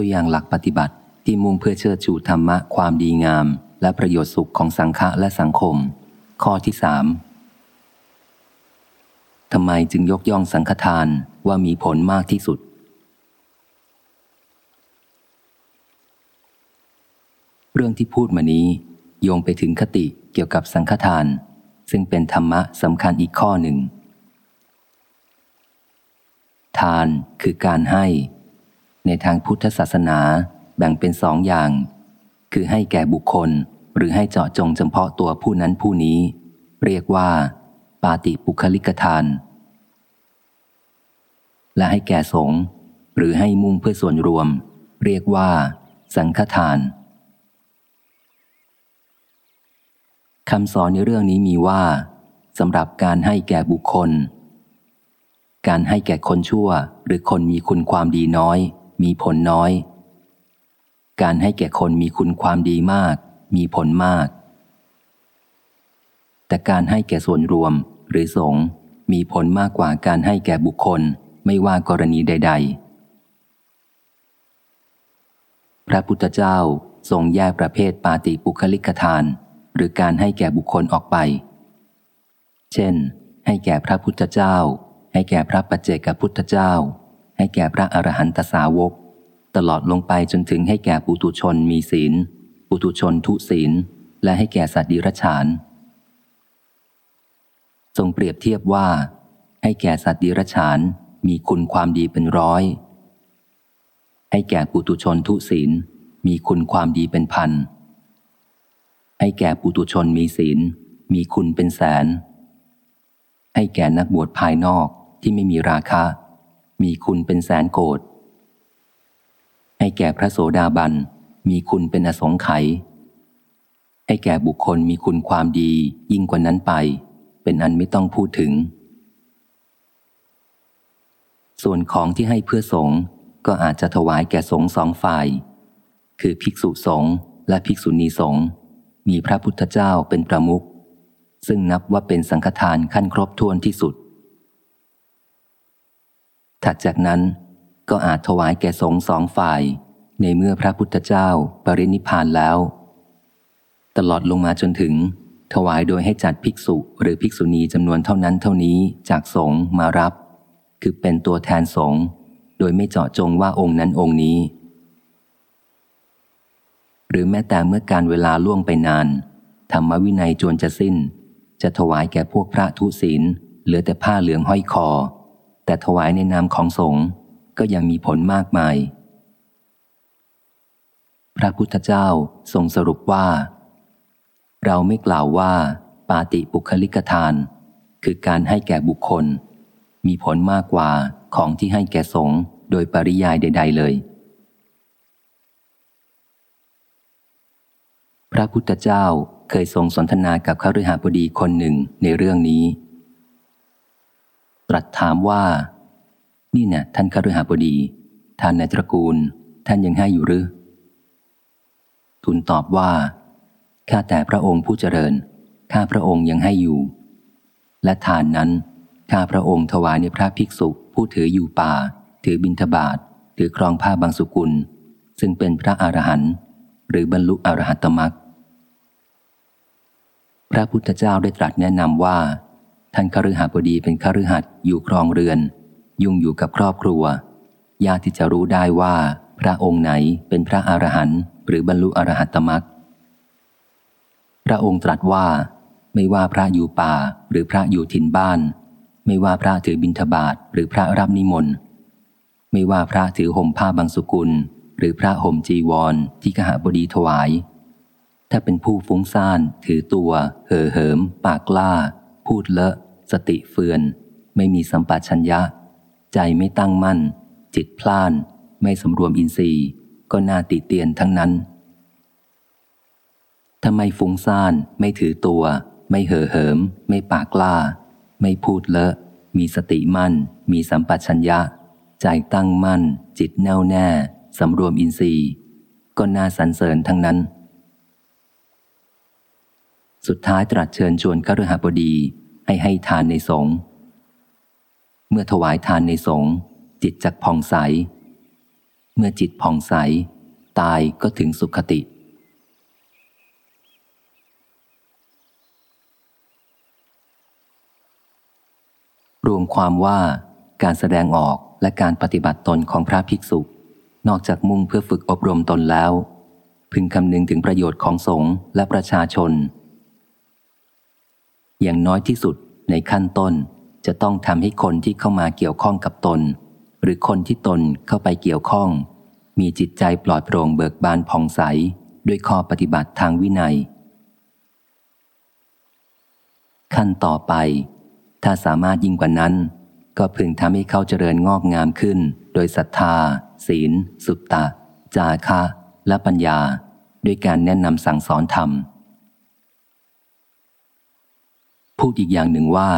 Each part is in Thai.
ตัวอย่างหลักปฏิบัติที่มุ่งเพื่อเชิดชูธรรมะความดีงาม และประโยชน์สุขของสังฆะและสังคม ข้อที่สามทำไมจึงยกย่องสังฆทานว่ามีผลมากที่สุด เรื่องที่พูดมานี้ โยงไปถึงคติเกี่ยวกับสังฆทาน ซึ่งเป็นธรรมะสำคัญอีกข้อหนึ่ง ทานคือการให้ ในทางพุทธศาสนาแบ่งเป็นสองอย่าง คือให้แก่บุคคลหรือให้เจาะจงเฉพาะตัวผู้นั้นผู้นี้ เรียกว่า ปาติปุคลิกทาน และให้แก่สงฆ์หรือให้มุ่งเพื่อส่วนรวม เรียกว่า สังฆทานคำสอนในเรื่องนี้มีว่าสำหรับการให้แก่บุคคล การให้แก่คนชั่วหรือคนมีคุณความดีน้อย มีผลน้อย การให้แก่คนมีคุณความดีมาก มีผลมาก แต่การให้แก่ส่วนรวมหรือสงฆ์มีผลมากกว่าการให้แก่บุคคลไม่ว่ากรณีใด ๆ พระพุทธเจ้าทรงแยกประเภทปาติปุคลิกทาน หรือการให้แก่บุคคลออกไป เช่น ให้แก่พระพุทธเจ้า ให้แก่พระปัจเจกพุทธเจ้า ให้แก่พระอรหันตสาวก ตลอดลงไปจนถึงให้แก่ปุตุชนมีศีล ปุตุชนทุศีล และให้แก่สัตว์ดิรฉานทรงเปรียบเทียบว่า ให้แก่สัตว์ดิรฉานมีคุณความดีเป็นร้อย ให้แก่ปุตุชนทุศีล มีคุณความดีเป็นพัน ให้แก่ปุตุชนมีศีล มีคุณเป็นแสน ให้แก่นักบวชภายนอกที่ไม่มีราคา มีคุณเป็นแสนโกดให้แก่พระโสดาบัน มีคุณเป็นอสงไขยให้แก่บุคคลมีคุณความดียิ่งกว่านั้นไป เป็นอันไม่ต้องพูดถึง ส่วนของที่ให้เพื่อสงฆ์ก็อาจจะถวายแก่สงฆ์สองฝ่าย คือภิกษุสงฆ์และภิกษุณีสงฆ์มีพระพุทธเจ้าเป็นประมุขซึ่งนับว่าเป็นสังฆทานขั้นครบถ้วนที่สุด ถัดจากนั้นก็อาจถวายแก่สงสองฝ่าย ในเมื่อพระพุทธเจ้าปรินิพานแล้ว ตลอดลงมาจนถึง ถวายโดยให้จัดภิกษุหรือภิกษุณีจำนวนเท่านั้นเท่านี้จากสงมารับ คือเป็นตัวแทนสงโดยไม่เจาะจงว่าองค์นั้นองค์นี้ หรือแม้แต่เมื่อการเวลาล่วงไปนาน ธรรมวินัยจวนจะสิ้น จะถวายแก่พวกพระทุศีลเหลือแต่ผ้าเหลืองห้อยคอ แต่ถวายในนามของสงฆ์ก็ยังมีผลมากมาย พระพุทธเจ้าทรงสรุปว่า เราไม่กล่าวว่า ปาติปุคลิกทาน คือการให้แก่บุคคล มีผลมากกว่าของที่ให้แก่สงฆ์โดยปริยายใด ๆ เลย พระพุทธเจ้าเคยทรงสนทนากับข้ารือหาบดีคนหนึ่งในเรื่องนี้ ตรัสถามว่า นี่เนี่ยท่านข้าราชบดี ท่านในตระกูล ท่านยังให้อยู่หรือ ทูลตอบว่า ข้าแต่พระองค์ผู้เจริญ ข้าพระองค์ยังให้อยู่ และทานนั้น ข้าพระองค์ถวายในพระภิกษุผู้ถืออยู่ป่า ถือบิณฑบาต ถือครองผ้าบางสุกุล ซึ่งเป็นพระอรหันต์หรือบรรลุอรหัตมรักพระพุทธเจ้าได้ตรัสแนะนำว่า ท่านคฤหบดีเป็นคฤหัสถ์อยู่ครองเรือน ยุ่งอยู่กับครอบครัวยากที่จะรู้ได้ว่า พระองค์ไหนเป็นพระอรหันต์หรือบรรลุอรหัตมรักพระองค์ตรัสว่า ไม่ว่าพระอยู่ป่าหรือพระอยู่ถิ่นบ้าน ไม่ว่าพระถือบิณฑบาตหรือพระรับนิมนต์ไม่ว่าพระถือห่มผ้าบางสุกุล หรือพระห่มจีวรที่ขหบดีถวาย ถ้าเป็นผู้ฟุ้งซ่าน ถือตัว เห่อเหิม ปากกล้า พูดเลอะ สติเฟือน ไม่มีสัมปชัญญะ ใจไม่ตั้งมั่น จิตพล่าน ไม่สำรวมอินทรีย์ ก็น่าติเตียนทั้งนั้นทำไมฟุ้งซ่าน ไม่ถือตัว ไม่เห่อเหิม ไม่ปากกล้า ไม่พูดเลอะ มีสติมั่น มีสัมปชัญญะ ใจตั้งมั่น จิตแน่วแน่ สำรวมอินทรีย์ ก็น่าสรรเสริญทั้งนั้น สุดท้ายตรัสเชิญชวนคฤหบดี ให้ให้ทานในสงฆ์เมื่อถวายทานในสงฆ์จิตจักผ่องใส เมื่อจิตผ่องใส ตายก็ถึงสุขติ รวมความว่าการแสดงออกและการปฏิบัติตนของพระภิกษุ นอกจากมุ่งเพื่อฝึกอบรมตนแล้ว พึงคำนึงถึงประโยชน์ของสงฆ์และประชาชน อย่างน้อยที่สุดในขั้นต้นจะต้องทำให้คนที่เข้ามาเกี่ยวข้องกับตน หรือคนที่ตนเข้าไปเกี่ยวข้อง มีจิตใจปลอดโปร่งเบิกบานผ่องใสด้วยข้อปฏิบัติทางวินัย ขั้นต่อไป ถ้าสามารถยิ่งกว่านั้น ก็พึงทำให้เขาเจริญงอกงามขึ้น โดยศรัทธา ศีล สุตตะ จาคะ และปัญญา ด้วยการแนะนำสั่งสอนธรรม พูดอีกอย่างหนึ่งว่า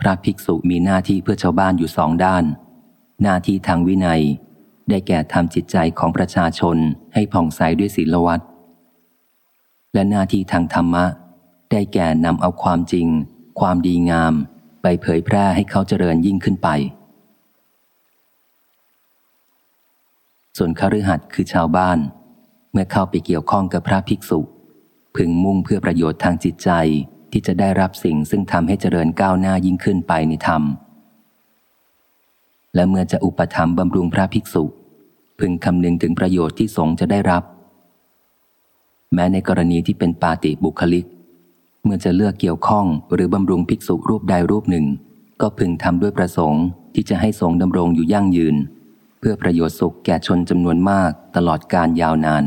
พระภิกษุมีหน้าที่เพื่อชาวบ้านอยู่สองด้าน หน้าที่ทางวินัย ได้แก่ทำจิตใจของประชาชนให้ผ่องใสด้วยศีลวัตและหน้าที่ทางธรรมะ ได้แก่นำเอาความจริง ความดีงาม ไปเผยแพร่ให้เขาเจริญยิ่งขึ้นไป ส่วนคฤหัสถ์คือชาวบ้าน เมื่อเข้าไปเกี่ยวข้องกับพระภิกษุ พึงมุ่งเพื่อประโยชน์ทางจิตใจ ที่จะได้รับสิ่งซึ่งทำให้เจริญก้าวหน้ายิ่งขึ้นไปในธรรม และเมื่อจะอุปถัมบำรุงพระภิกษุ พึงคำนึงถึงประโยชน์ที่สงฆ์จะได้รับ แม้ในกรณีที่เป็นปาติบุคลิก เมื่อจะเลือกเกี่ยวข้องหรือบำรุงภิกษุรูปใดรูปหนึ่ง ก็พึงทำด้วยประสงค์ที่จะให้สงฆ์ดำรงอยู่ยั่งยืน เพื่อประโยชน์สุขแก่ชนจำนวนมากตลอดการยาวนาน